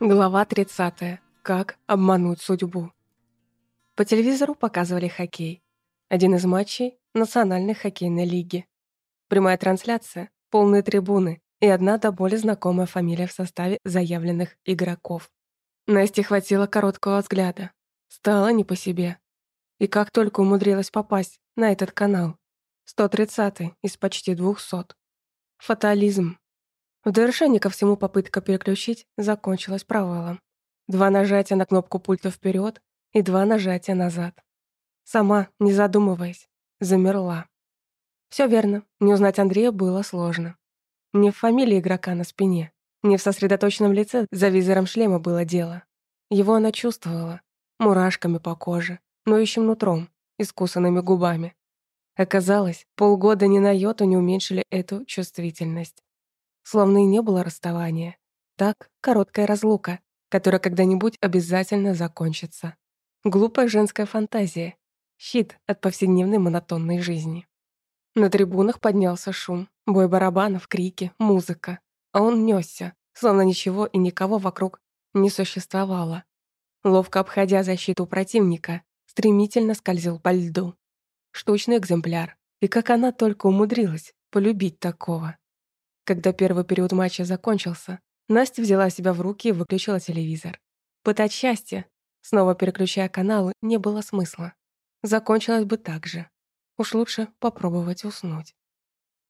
Глава 30. Как обмануть судьбу. По телевизору показывали хоккей. Один из матчей Национальной хоккейной лиги. Прямая трансляция, полные трибуны и одна до боли знакомая фамилия в составе заявленных игроков. Насте хватило короткого взгляда. Стало не по себе. И как только умудрилась попасть на этот канал. 130 из почти 200. Фатализм. В довершение ко всему попытка переключить закончилась провалом. Два нажатия на кнопку пульта вперед и два нажатия назад. Сама, не задумываясь, замерла. Все верно, не узнать Андрея было сложно. Не в фамилии игрока на спине, не в сосредоточенном лице за визором шлема было дело. Его она чувствовала, мурашками по коже, ноющим нутром, искусанными губами. Оказалось, полгода ни на йоту не уменьшили эту чувствительность словно и не было расставания. Так, короткая разлука, которая когда-нибудь обязательно закончится. Глупая женская фантазия. Щит от повседневной монотонной жизни. На трибунах поднялся шум, бой барабанов, крики, музыка. А он нёсся, словно ничего и никого вокруг не существовало. Ловко обходя защиту противника, стремительно скользил по льду. Штучный экземпляр. И как она только умудрилась полюбить такого. Когда первый период матча закончился, Настя взяла себя в руки и выключила телевизор. Пытать счастье, снова переключая каналы, не было смысла. Закончилось бы так же. Уж лучше попробовать уснуть.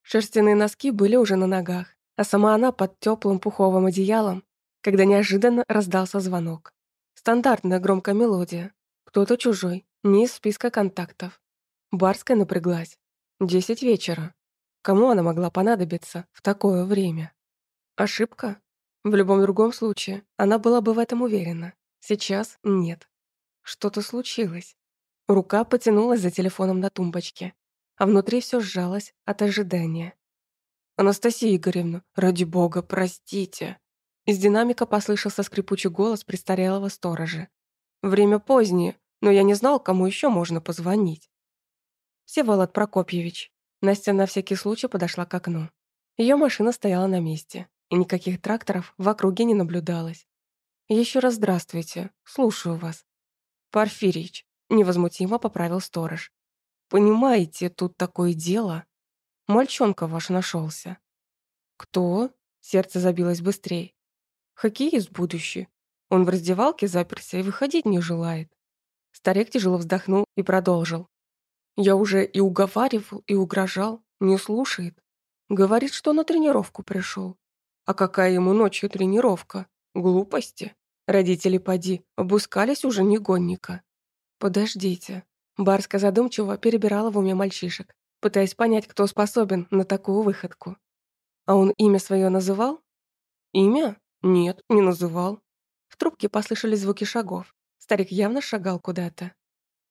Шерстяные носки были уже на ногах, а сама она под теплым пуховым одеялом, когда неожиданно раздался звонок. Стандартная громкая мелодия. Кто-то чужой, не из списка контактов. Барская напряглась. Десять вечера. Кому она могла понадобиться в такое время? Ошибка? В любом другом случае, она была бы в этом уверена. Сейчас нет. Что-то случилось. Рука потянулась за телефоном на тумбочке, а внутри все сжалось от ожидания. «Анастасия Игоревна, ради бога, простите!» Из динамика послышался скрипучий голос престарелого сторожа. «Время позднее, но я не знал, кому еще можно позвонить». «Всеволод Прокопьевич, Настя на всякий случай подошла к окну. Ее машина стояла на месте, и никаких тракторов в округе не наблюдалось. Еще раз здравствуйте, слушаю вас. Порфирич, невозмутимо поправил сторож. Понимаете, тут такое дело. Мальчонка ваш нашелся. Кто? Сердце забилось быстрее. Хоккеист будущий. Он в раздевалке заперся и выходить не желает. Старик тяжело вздохнул и продолжил. Я уже и уговаривал, и угрожал, не слушает. Говорит, что на тренировку пришел. А какая ему ночью тренировка? Глупости. Родители поди, обускались уже негонника. Подождите. Барска задумчиво перебирала в уме мальчишек, пытаясь понять, кто способен на такую выходку. А он имя свое называл? Имя? Нет, не называл. В трубке послышались звуки шагов. Старик явно шагал куда-то.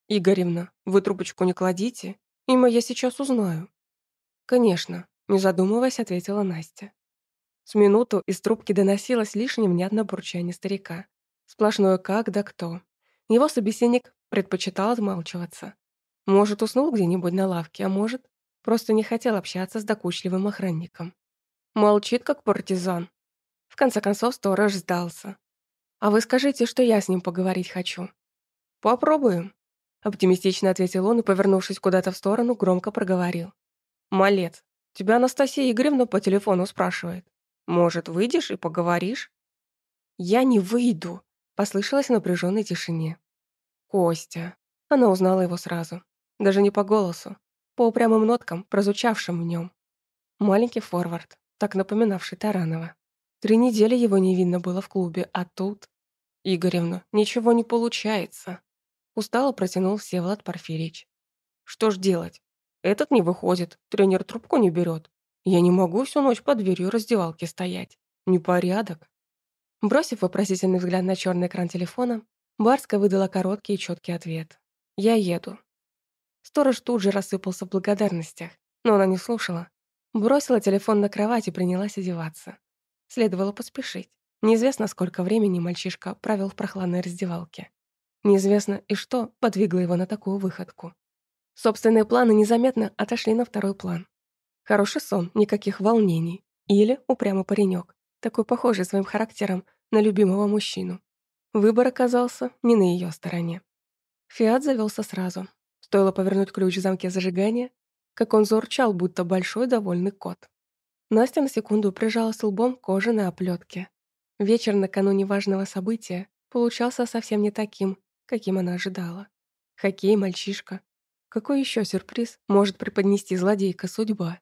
«Игоревна, вы трубочку не кладите? Имя я сейчас узнаю». «Конечно», — не задумываясь, ответила Настя. С минуту из трубки доносилось лишь невнятное бурчание старика. Сплошное «как да кто». Его собеседник предпочитал отмалчиваться. Может, уснул где-нибудь на лавке, а может, просто не хотел общаться с докучливым охранником. Молчит, как партизан. В конце концов, сторож сдался. «А вы скажите, что я с ним поговорить хочу». «Попробуем», Оптимистично ответил он и, повернувшись куда-то в сторону, громко проговорил. «Малец, тебя Анастасия Игоревна по телефону спрашивает. Может, выйдешь и поговоришь?» «Я не выйду», — послышалось в напряженной тишине. «Костя». Она узнала его сразу. Даже не по голосу, по упрямым ноткам, прозвучавшим в нем. Маленький форвард, так напоминавший Таранова. Три недели его не видно было в клубе, а тут... Игоревна, ничего не получается. Устало протянул Всеволод Порфирич. Что ж делать? Этот не выходит, тренер трубку не берет. Я не могу всю ночь под дверью раздевалки стоять. Непорядок. Бросив вопросительный взгляд на черный экран телефона, Барска выдала короткий и четкий ответ. «Я еду». Сторож тут же рассыпался в благодарностях, но она не слушала. Бросила телефон на кровать и принялась одеваться. Следовало поспешить. Неизвестно, сколько времени мальчишка провел в прохладной раздевалке. Неизвестно и что подвигло его на такую выходку. Собственные планы незаметно отошли на второй план. Хороший сон, никаких волнений. Или упрямый паренек, такой похожий своим характером на любимого мужчину. Выбор оказался не на ее стороне. Фиат завелся сразу. Стоило повернуть ключ в замке зажигания, как он заурчал, будто большой довольный кот. Настя на секунду прижалась лбом к кожаной оплетке. Вечер накануне важного события получался совсем не таким, каким она ожидала. Хоккей, мальчишка. Какой еще сюрприз может преподнести злодейка судьба?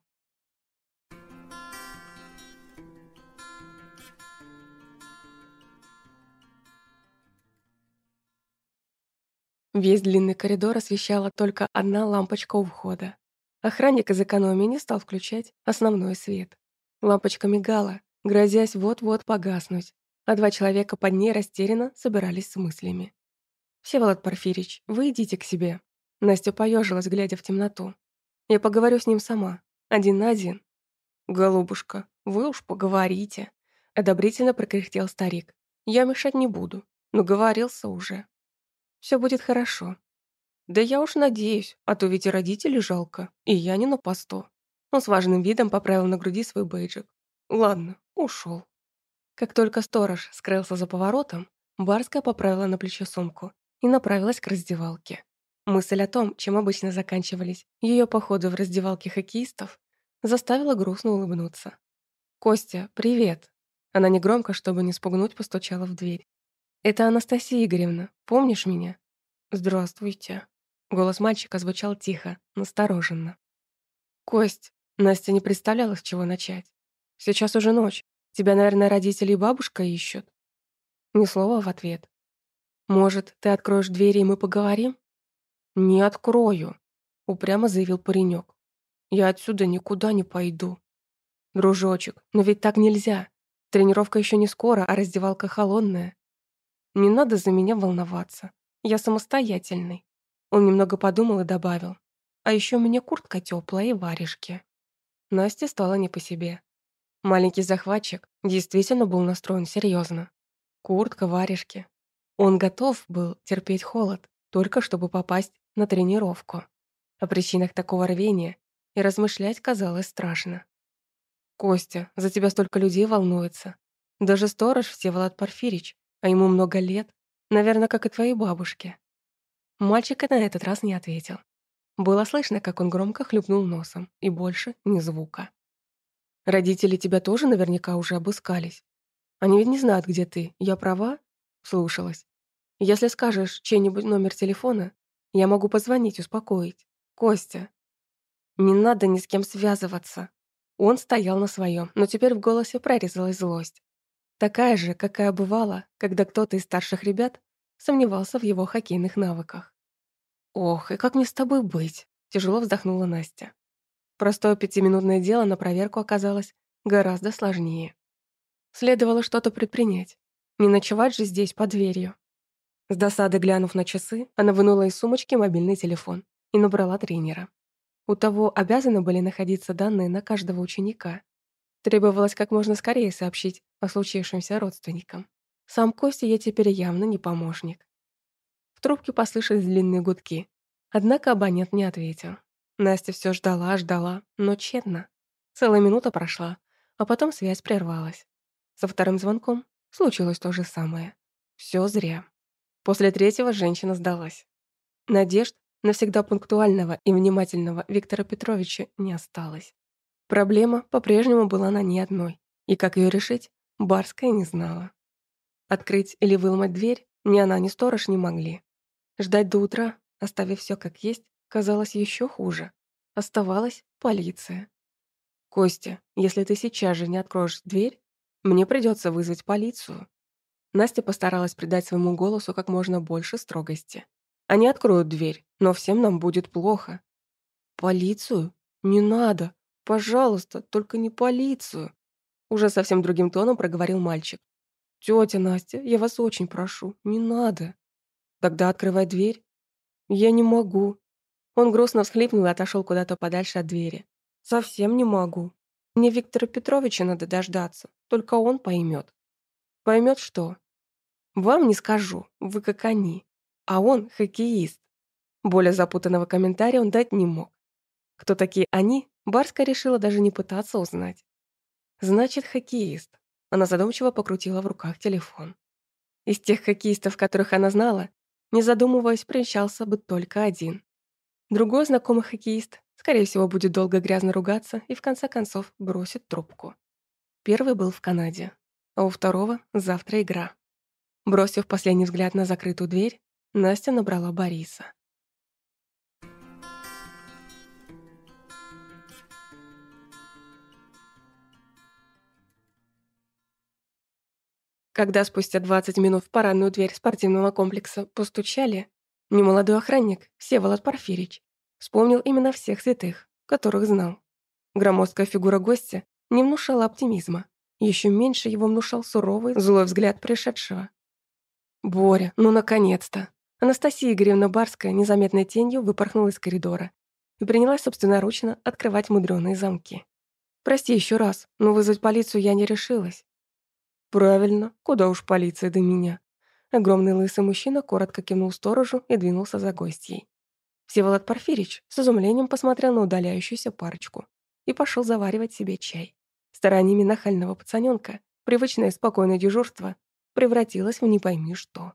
Весь длинный коридор освещала только одна лампочка у входа. Охранник из экономии не стал включать основной свет. Лампочка мигала, грозясь вот-вот погаснуть, а два человека под ней растерянно собирались с мыслями. «Всеволод Порфирич, вы идите к себе». Настя поежилась, глядя в темноту. «Я поговорю с ним сама, один на один». «Голубушка, вы уж поговорите», — одобрительно прокряхтел старик. «Я мешать не буду, но говорился уже». Все будет хорошо. Да я уж надеюсь, а то ведь и родителей жалко, и я не на посту. Он с важным видом поправил на груди свой бейджик. Ладно, ушел. Как только сторож скрылся за поворотом, Барская поправила на плечо сумку и направилась к раздевалке. Мысль о том, чем обычно заканчивались ее походы в раздевалке хоккеистов, заставила грустно улыбнуться. «Костя, привет!» Она негромко, чтобы не спугнуть, постучала в дверь. «Это Анастасия Игоревна. Помнишь меня?» «Здравствуйте». Голос мальчика звучал тихо, настороженно. «Кость, Настя не представляла, с чего начать. Сейчас уже ночь. Тебя, наверное, родители и бабушка ищут». Ни слова в ответ. «Может, ты откроешь двери, и мы поговорим?» «Не открою», — упрямо заявил паренек. «Я отсюда никуда не пойду». «Дружочек, но ведь так нельзя. Тренировка еще не скоро, а раздевалка холодная. Не надо за меня волноваться. Я самостоятельный. Он немного подумал и добавил. А еще у меня куртка теплая и варежки. Насте стало не по себе. Маленький захватчик действительно был настроен серьезно. Куртка, варежки. Он готов был терпеть холод, только чтобы попасть на тренировку. О причинах такого рвения и размышлять казалось страшно. «Костя, за тебя столько людей волнуется. Даже сторож Всеволод Порфирич а ему много лет, наверное, как и твоей бабушке». Мальчик на этот раз не ответил. Было слышно, как он громко хлюпнул носом, и больше ни звука. «Родители тебя тоже наверняка уже обыскались. Они ведь не знают, где ты. Я права?» Слушалась. «Если скажешь чей-нибудь номер телефона, я могу позвонить, успокоить. Костя». «Не надо ни с кем связываться». Он стоял на своем, но теперь в голосе прорезалась злость. Такая же, какая бывала, когда кто-то из старших ребят сомневался в его хоккейных навыках. «Ох, и как мне с тобой быть?» – тяжело вздохнула Настя. Простое пятиминутное дело на проверку оказалось гораздо сложнее. Следовало что-то предпринять. Не ночевать же здесь, под дверью. С досады глянув на часы, она вынула из сумочки мобильный телефон и набрала тренера. У того обязаны были находиться данные на каждого ученика. Требовалось как можно скорее сообщить о случившемся родственникам. Сам Костя я теперь явно не помощник. В трубке послышались длинные гудки. Однако абонент не ответил. Настя все ждала, ждала, но тщетно. Целая минута прошла, а потом связь прервалась. Со вторым звонком случилось то же самое. Все зря. После третьего женщина сдалась. Надежд навсегда пунктуального и внимательного Виктора Петровича не осталось. Проблема по-прежнему была на ней одной, и как ее решить, Барская не знала. Открыть или выломать дверь ни она, ни сторож не могли. Ждать до утра, оставив все как есть, казалось еще хуже. Оставалась полиция. «Костя, если ты сейчас же не откроешь дверь, мне придется вызвать полицию». Настя постаралась придать своему голосу как можно больше строгости. «Они откроют дверь, но всем нам будет плохо». «Полицию? Не надо. Пожалуйста, только не полицию!» Уже совсем другим тоном проговорил мальчик. «Тетя Настя, я вас очень прошу, не надо!» «Тогда открывай дверь». «Я не могу». Он грустно всхлипнул и отошел куда-то подальше от двери. «Совсем не могу. Мне Виктора Петровича надо дождаться, только он поймет». «Поймет что?» «Вам не скажу, вы как они. А он хоккеист». Более запутанного комментария он дать не мог. Кто такие они, Барска решила даже не пытаться узнать. Значит, хоккеист. Она задумчиво покрутила в руках телефон. Из тех хоккеистов, которых она знала, не задумываясь, примчался бы только один. Другой знакомый хоккеист, скорее всего, будет долго грязно ругаться и в конце концов бросит трубку. Первый был в Канаде, а у второго завтра игра. Бросив последний взгляд на закрытую дверь, Настя набрала Бориса. Когда спустя 20 минут в парадную дверь спортивного комплекса постучали, немолодой охранник, Всеволод Порфирич, вспомнил именно всех святых, которых знал. Громоздкая фигура гостя не внушала оптимизма. Еще меньше его внушал суровый, злой взгляд пришедшего. «Боря, ну наконец-то!» Анастасия Игоревна Барская незаметной тенью выпорхнула из коридора и принялась собственноручно открывать мудреные замки. «Прости еще раз, но вызвать полицию я не решилась. «Правильно, куда уж полиция до меня». Огромный лысый мужчина коротко кивнул сторожу и двинулся за гостьей. Всеволод Порфирич с изумлением посмотрел на удаляющуюся парочку и пошел заваривать себе чай. Стараниями нахального пацаненка привычное спокойное дежурство превратилось в не пойми что.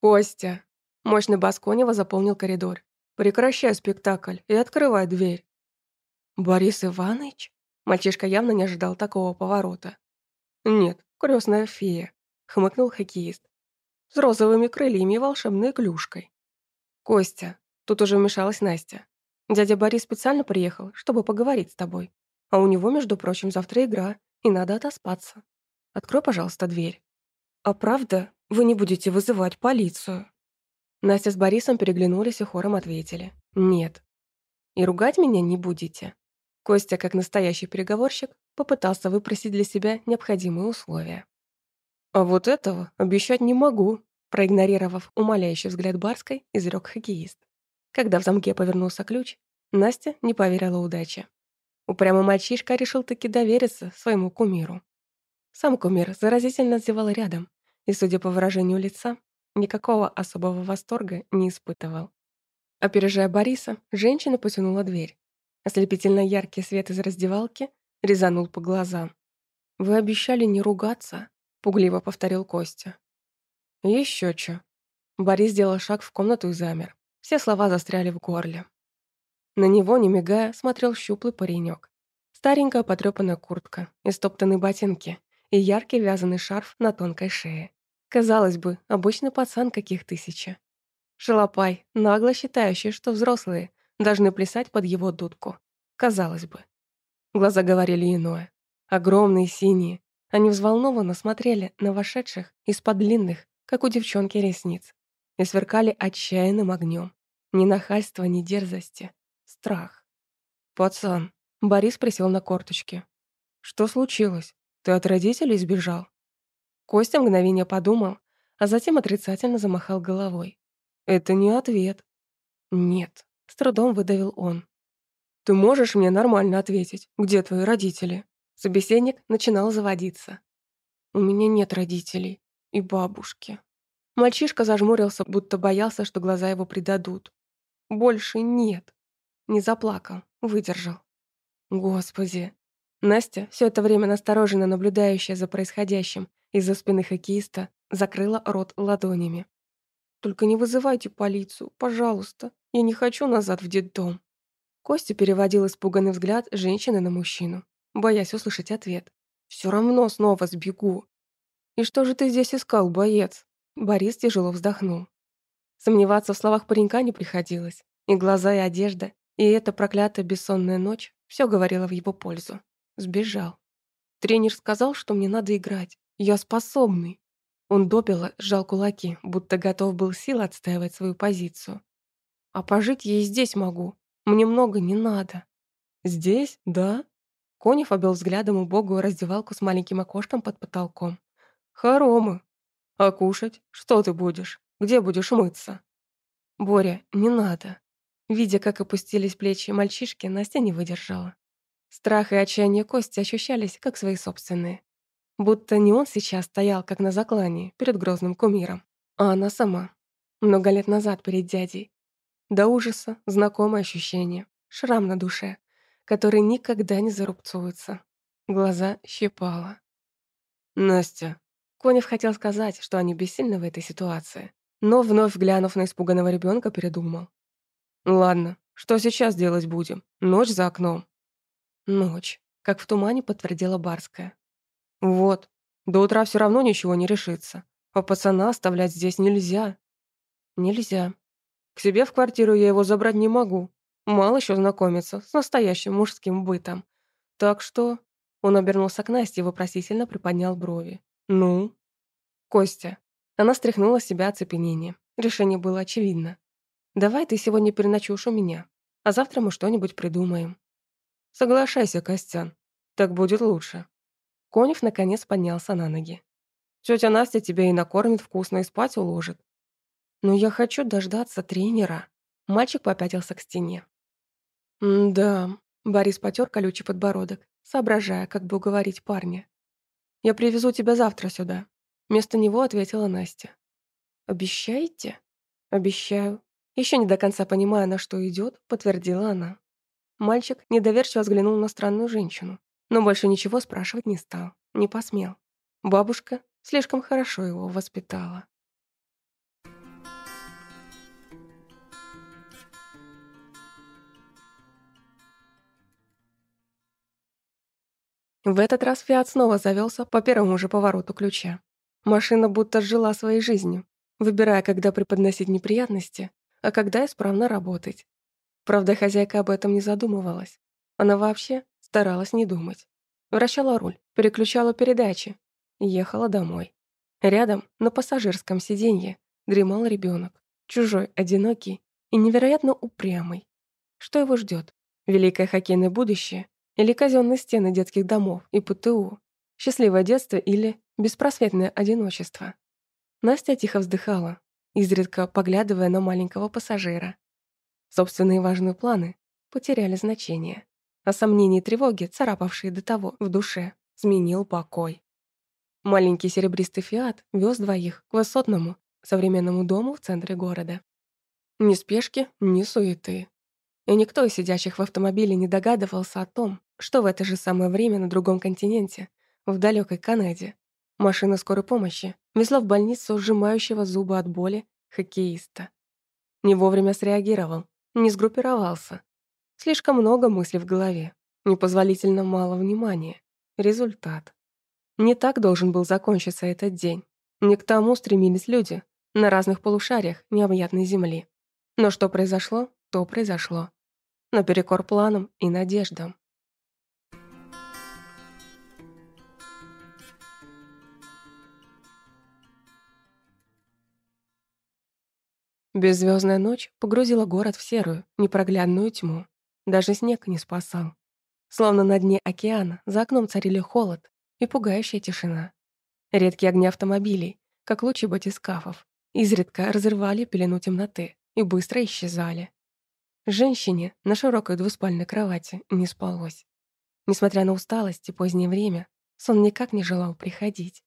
«Костя!» Мощный бас Конева заполнил коридор. «Прекращай спектакль и открывай дверь». «Борис Иванович?» Мальчишка явно не ожидал такого поворота. «Нет, крестная фея», — хмыкнул хоккеист. «С розовыми крыльями и волшебной клюшкой». «Костя», — тут уже вмешалась Настя. «Дядя Борис специально приехал, чтобы поговорить с тобой. А у него, между прочим, завтра игра, и надо отоспаться. Открой, пожалуйста, дверь». «А правда, вы не будете вызывать полицию?» Настя с Борисом переглянулись и хором ответили. «Нет». «И ругать меня не будете?» Костя, как настоящий переговорщик, попытался выпросить для себя необходимые условия. «А вот этого обещать не могу», проигнорировав умоляющий взгляд Барской, изрек хоккеист. Когда в замке повернулся ключ, Настя не поверила удаче. Упрямый мальчишка решил таки довериться своему кумиру. Сам кумир заразительно зевал рядом и, судя по выражению лица, никакого особого восторга не испытывал. Опережая Бориса, женщина потянула дверь. Ослепительно яркий свет из раздевалки резанул по глазам. «Вы обещали не ругаться», — пугливо повторил Костя. «Еще чё». Борис сделал шаг в комнату и замер. Все слова застряли в горле. На него, не мигая, смотрел щуплый паренек. Старенькая потрёпанная куртка, истоптанные ботинки и яркий вязаный шарф на тонкой шее. Казалось бы, обычный пацан каких тысяча. Шалопай, нагло считающий, что взрослые должны плясать под его дудку. Казалось бы. Глаза говорили иное. Огромные, синие. Они взволнованно смотрели на вошедших из-под длинных, как у девчонки, ресниц. И сверкали отчаянным огнем. Ни нахальства, ни дерзости. Страх. «Пацан». Борис присел на корточки. «Что случилось? Ты от родителей сбежал?» Костя мгновение подумал, а затем отрицательно замахал головой. «Это не ответ». «Нет», — с трудом выдавил он. «Ты можешь мне нормально ответить, где твои родители?» Собеседник начинал заводиться. «У меня нет родителей и бабушки». Мальчишка зажмурился, будто боялся, что глаза его предадут. «Больше нет». Не заплакал, выдержал. Господи. Настя, все это время настороженно наблюдающая за происходящим из-за спины хоккеиста, закрыла рот ладонями. «Только не вызывайте полицию, пожалуйста. Я не хочу назад в детдом». Костя переводил испуганный взгляд женщины на мужчину, боясь услышать ответ. «Все равно снова сбегу». «И что же ты здесь искал, боец?» Борис тяжело вздохнул. Сомневаться в словах паренька не приходилось. И глаза, и одежда, и эта проклятая бессонная ночь все говорило в его пользу. Сбежал. Тренер сказал, что мне надо играть. Я способный. Он допило сжал кулаки, будто готов был сил отстаивать свою позицию. А пожить я и здесь могу. Мне много не надо. Здесь, да? Конев обвел взглядом убогую раздевалку с маленьким окошком под потолком. Хоромы. А кушать? Что ты будешь? Где будешь мыться? Боря, не надо. Видя, как опустились плечи мальчишки, Настя не выдержала. Страх и отчаяние Кости ощущались, как свои собственные. Будто не он сейчас стоял, как на заклании, перед грозным кумиром, а она сама. Много лет назад перед дядей, до ужаса знакомое ощущение. Шрам на душе, который никогда не зарубцуется. Глаза щипало. Настя. Конев хотел сказать, что они бессильны в этой ситуации, но вновь глянув на испуганного ребенка, передумал. Ладно, что сейчас делать будем? Ночь за окном. Ночь, как в тумане подтвердила Барская. Вот, до утра все равно ничего не решится. А пацана оставлять здесь нельзя. Нельзя. К себе в квартиру я его забрать не могу. Мало еще знакомиться с настоящим мужским бытом. Так что... Он обернулся к Насте и вопросительно приподнял брови. «Ну?» «Костя». Она стряхнула с себя оцепенение. Решение было очевидно. «Давай ты сегодня переночуешь у меня, а завтра мы что-нибудь придумаем». «Соглашайся, Костян. Так будет лучше». Конев наконец поднялся на ноги. Тетя Настя тебя и накормит вкусно, и спать уложит. Но я хочу дождаться тренера. Мальчик попятился к стене. «Да», — Борис потер колючий подбородок, соображая, как бы уговорить парня. «Я привезу тебя завтра сюда», — вместо него ответила Настя. «Обещаете?» «Обещаю». Еще не до конца понимая, на что идет, подтвердила она. Мальчик недоверчиво взглянул на странную женщину, но больше ничего спрашивать не стал, не посмел. Бабушка слишком хорошо его воспитала. В этот раз Фиат снова завелся по первому же повороту ключа. Машина будто жила своей жизнью, выбирая, когда преподносить неприятности, а когда исправно работать. Правда, хозяйка об этом не задумывалась. Она вообще старалась не думать. Вращала руль, переключала передачи, ехала домой. Рядом, на пассажирском сиденье, дремал ребенок, чужой, одинокий и невероятно упрямый. Что его ждет? Великое хоккейное будущее или казенные стены детских домов и ПТУ, счастливое детство или беспросветное одиночество. Настя тихо вздыхала, изредка поглядывая на маленького пассажира. Собственные важные планы потеряли значение, а сомнения и тревоги, царапавшие до того в душе, сменил покой. Маленький серебристый «Фиат» вез двоих к высотному, современному дому в центре города. Ни спешки, ни суеты и никто из сидящих в автомобиле не догадывался о том, что в это же самое время на другом континенте, в далекой Канаде, машина скорой помощи везла в больницу сжимающего зубы от боли хоккеиста. Не вовремя среагировал, не сгруппировался. Слишком много мыслей в голове, непозволительно мало внимания. Результат. Не так должен был закончиться этот день. Не к тому стремились люди на разных полушариях необъятной земли. Но что произошло, то произошло. Наперекор планам и надеждам. Беззвездная ночь погрузила город в серую, непроглядную тьму. Даже снег не спасал. Словно на дне океана за окном царили холод и пугающая тишина. Редкие огни автомобилей, как лучи батискафов, изредка разрывали пелену темноты и быстро исчезали. Женщине на широкой двуспальной кровати не спалось. Несмотря на усталость и позднее время, сон никак не желал приходить.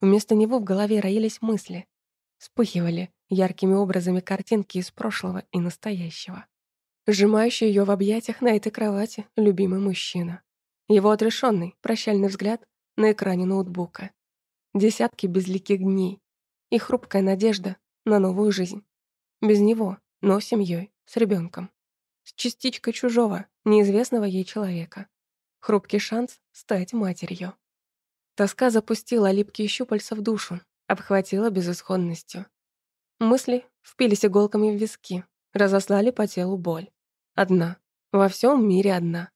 Вместо него в голове роились мысли. Вспыхивали яркими образами картинки из прошлого и настоящего. Сжимающий ее в объятиях на этой кровати любимый мужчина. Его отрешенный, прощальный взгляд на экране ноутбука. Десятки безликих дней и хрупкая надежда на новую жизнь. Без него, но семьей, с ребенком с частичкой чужого, неизвестного ей человека. Хрупкий шанс стать матерью. Тоска запустила липкие щупальца в душу, обхватила безысходностью. Мысли впились иголками в виски, разослали по телу боль. Одна. Во всем мире одна.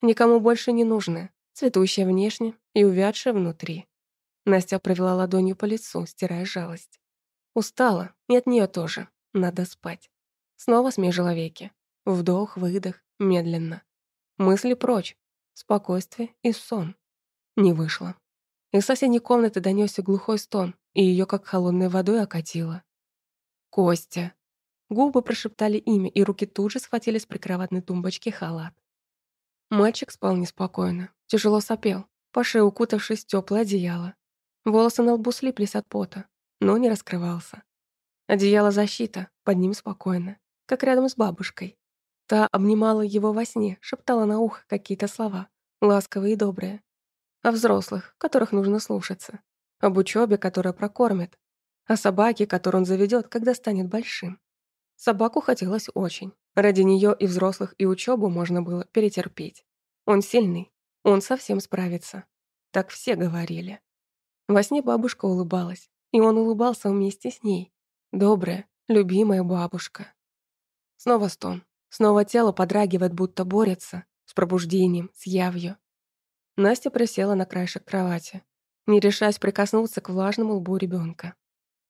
Никому больше не нужная, цветущая внешне и увядшая внутри. Настя провела ладонью по лицу, стирая жалость. Устала, и от нее тоже. Надо спать. Снова смежила веки. Вдох, выдох, медленно. Мысли прочь. Спокойствие и сон. Не вышло. Из соседней комнаты донесся глухой стон, и ее как холодной водой окатило. «Костя!» Губы прошептали имя, и руки тут же схватили с прикроватной тумбочки халат. Мальчик спал неспокойно, тяжело сопел, по шее укутавшись в тёплое одеяло. Волосы на лбу слиплись от пота, но не раскрывался. Одеяло защита, под ним спокойно, как рядом с бабушкой. Та обнимала его во сне, шептала на ухо какие-то слова, ласковые и добрые. о взрослых, которых нужно слушаться, об учебе, которая прокормит, о собаке, которую он заведет, когда станет большим. Собаку хотелось очень. Ради нее и взрослых, и учебу можно было перетерпеть. Он сильный, он совсем справится. Так все говорили. Во сне бабушка улыбалась, и он улыбался вместе с ней. Добрая, любимая бабушка. Снова стон. Снова тело подрагивает, будто борется с пробуждением, с явью. Настя присела на краешек кровати, не решаясь прикоснуться к влажному лбу ребенка.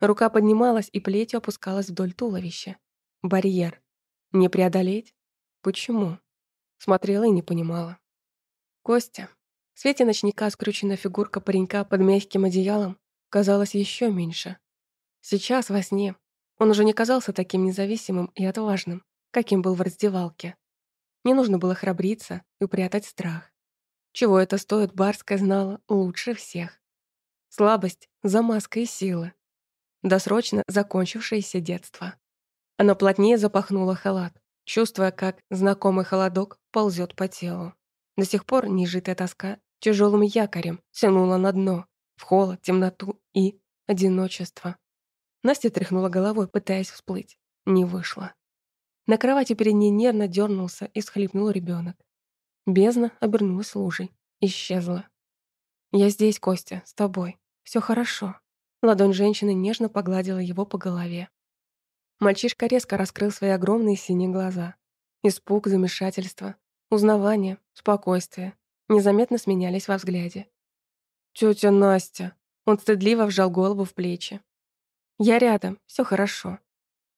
Рука поднималась и плетью опускалась вдоль туловища. Барьер. Не преодолеть? Почему? Смотрела и не понимала. Костя. В свете ночника скрученная фигурка паренька под мягким одеялом казалась еще меньше. Сейчас, во сне, он уже не казался таким независимым и отважным, каким был в раздевалке. Не нужно было храбриться и прятать страх. Чего это стоит, Барская знала лучше всех. Слабость за маской силы. Досрочно закончившееся детство. Она плотнее запахнула халат, чувствуя, как знакомый холодок ползет по телу. До сих пор нежитая тоска тяжелым якорем тянула на дно, в холод, темноту и одиночество. Настя тряхнула головой, пытаясь всплыть. Не вышло. На кровати перед ней нервно дернулся и схлипнул ребенок. Бездна обернулась лужей. Исчезла. «Я здесь, Костя, с тобой. Все хорошо». Ладонь женщины нежно погладила его по голове. Мальчишка резко раскрыл свои огромные синие глаза. Испуг, замешательство, узнавание, спокойствие незаметно сменялись во взгляде. «Тётя Настя!» Он стыдливо вжал голову в плечи. «Я рядом, все хорошо».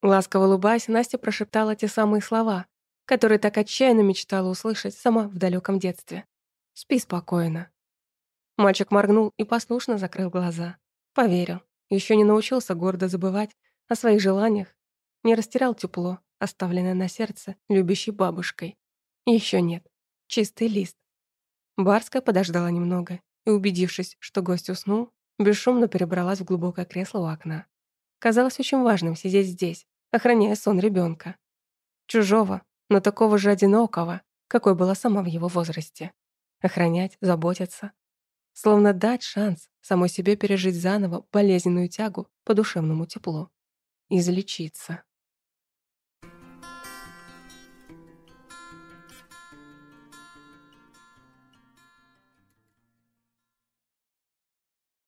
Ласково улыбаясь, Настя прошептала те самые слова, которые так отчаянно мечтала услышать сама в далеком детстве. «Спи спокойно». Мальчик моргнул и послушно закрыл глаза. Поверил. Еще не научился гордо забывать о своих желаниях, не растерял тепло, оставленное на сердце любящей бабушкой. Еще нет. Чистый лист. Барская подождала немного и, убедившись, что гость уснул, бесшумно перебралась в глубокое кресло у окна. Казалось очень важным сидеть здесь, охраняя сон ребенка. Чужого, но такого же одинокого, какой была сама в его возрасте. Охранять, заботиться. Словно дать шанс самой себе пережить заново болезненную тягу по душевному теплу. Излечиться.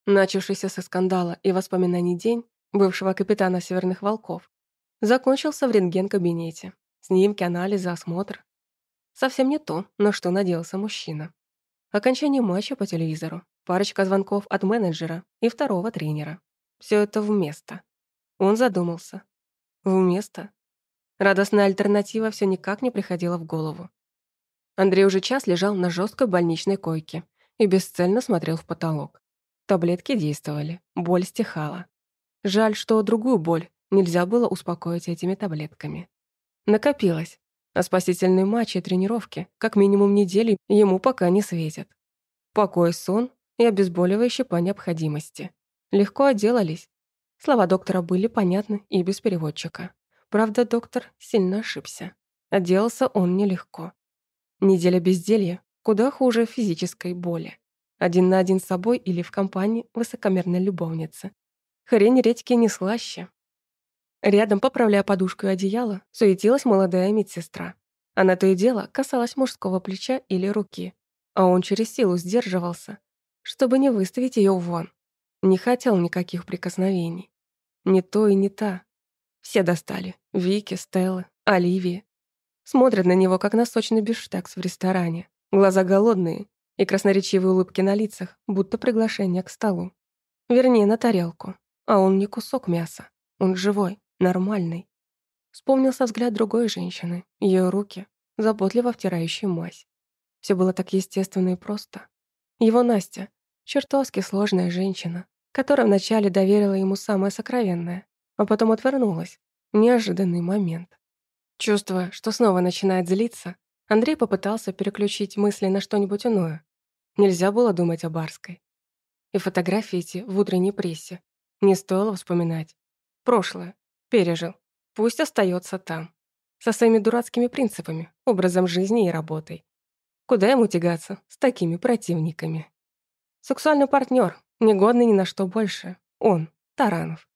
Начавшийся со скандала и воспоминаний день бывшего капитана Северных Волков закончился в рентген-кабинете. Снимки, анализы, осмотр. Совсем не то, на что надеялся мужчина. Окончание матча по телевизору, парочка звонков от менеджера и второго тренера. Все это вместо. Он задумался. Вместо. Радостная альтернатива все никак не приходила в голову. Андрей уже час лежал на жесткой больничной койке и бесцельно смотрел в потолок. Таблетки действовали, боль стихала. Жаль, что другую боль нельзя было успокоить этими таблетками. Накопилось, а спасительные матчи и тренировки как минимум недели ему пока не светят. Покой, сон и обезболивающие по необходимости. Легко отделались. Слова доктора были понятны и без переводчика. Правда, доктор сильно ошибся. Отделался он нелегко. Неделя безделья куда хуже физической боли. Один на один с собой или в компании высокомерной любовницы. Хрень редьки не слаще. Рядом, поправляя подушку и одеяло, суетилась молодая медсестра. Она то и дело касалась мужского плеча или руки, а он через силу сдерживался, чтобы не выставить ее вон. Не хотел никаких прикосновений. Не то и не та. Все достали. Вики, Стелла, Оливия. Смотрят на него, как на сочный бифштекс в ресторане. Глаза голодные, и красноречивые улыбки на лицах, будто приглашение к столу. Вернее, на тарелку. А он не кусок мяса. Он живой, нормальный. Вспомнился взгляд другой женщины, ее руки, заботливо втирающие мазь. Все было так естественно и просто. Его Настя, чертовски сложная женщина, которая вначале доверила ему самое сокровенное, а потом отвернулась. Неожиданный момент. Чувствуя, что снова начинает злиться, Андрей попытался переключить мысли на что-нибудь иное. Нельзя было думать о Барской. И фотографии эти в утренней прессе. Не стоило вспоминать. Прошлое. Пережил. Пусть остается там. Со своими дурацкими принципами, образом жизни и работой. Куда ему тягаться с такими противниками? Сексуальный партнер, негодный ни на что больше. Он, Таранов.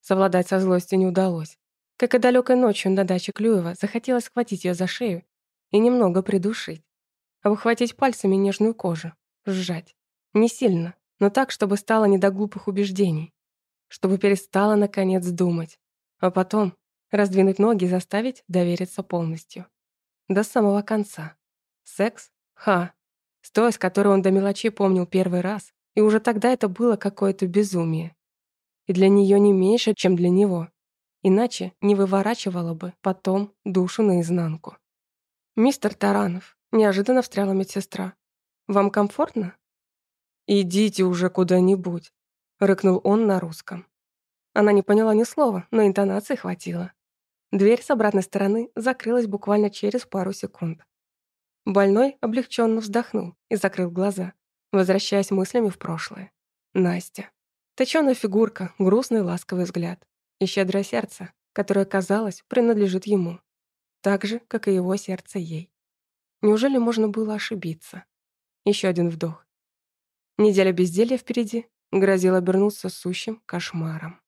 Совладать со злостью не удалось. Как и далекой ночью на даче Клюева, захотелось схватить ее за шею и немного придушить. Обхватить пальцами нежную кожу, сжать. Не сильно, но так, чтобы стало не до глупых убеждений. Чтобы перестала, наконец, думать. А потом раздвинуть ноги заставить довериться полностью. До самого конца. Секс? Ха. С той, с которой он до мелочей помнил первый раз, и уже тогда это было какое-то безумие. И для нее не меньше, чем для него. Иначе не выворачивала бы потом душу наизнанку. «Мистер Таранов», — неожиданно встряла медсестра, «вам комфортно?» «Идите уже куда-нибудь», — рыкнул он на русском. Она не поняла ни слова, но интонации хватило. Дверь с обратной стороны закрылась буквально через пару секунд. Больной облегченно вздохнул и закрыл глаза, возвращаясь мыслями в прошлое. Настя. Точёная фигурка, грустный ласковый взгляд и щедрое сердце, которое, казалось, принадлежит ему. Так же, как и его сердце ей. Неужели можно было ошибиться? Еще один вдох. Неделя безделья впереди грозила обернуться сущим кошмаром.